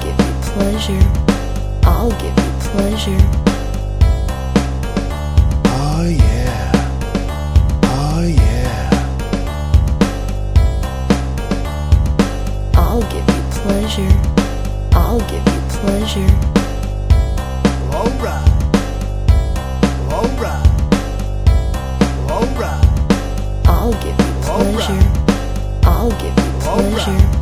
give you pleasure. I'll give you pleasure. Oh yeah. Oh yeah. I'll give you pleasure. I'll give you pleasure. Alright. Alright. Alright. I'll give you pleasure. I'll give you pleasure.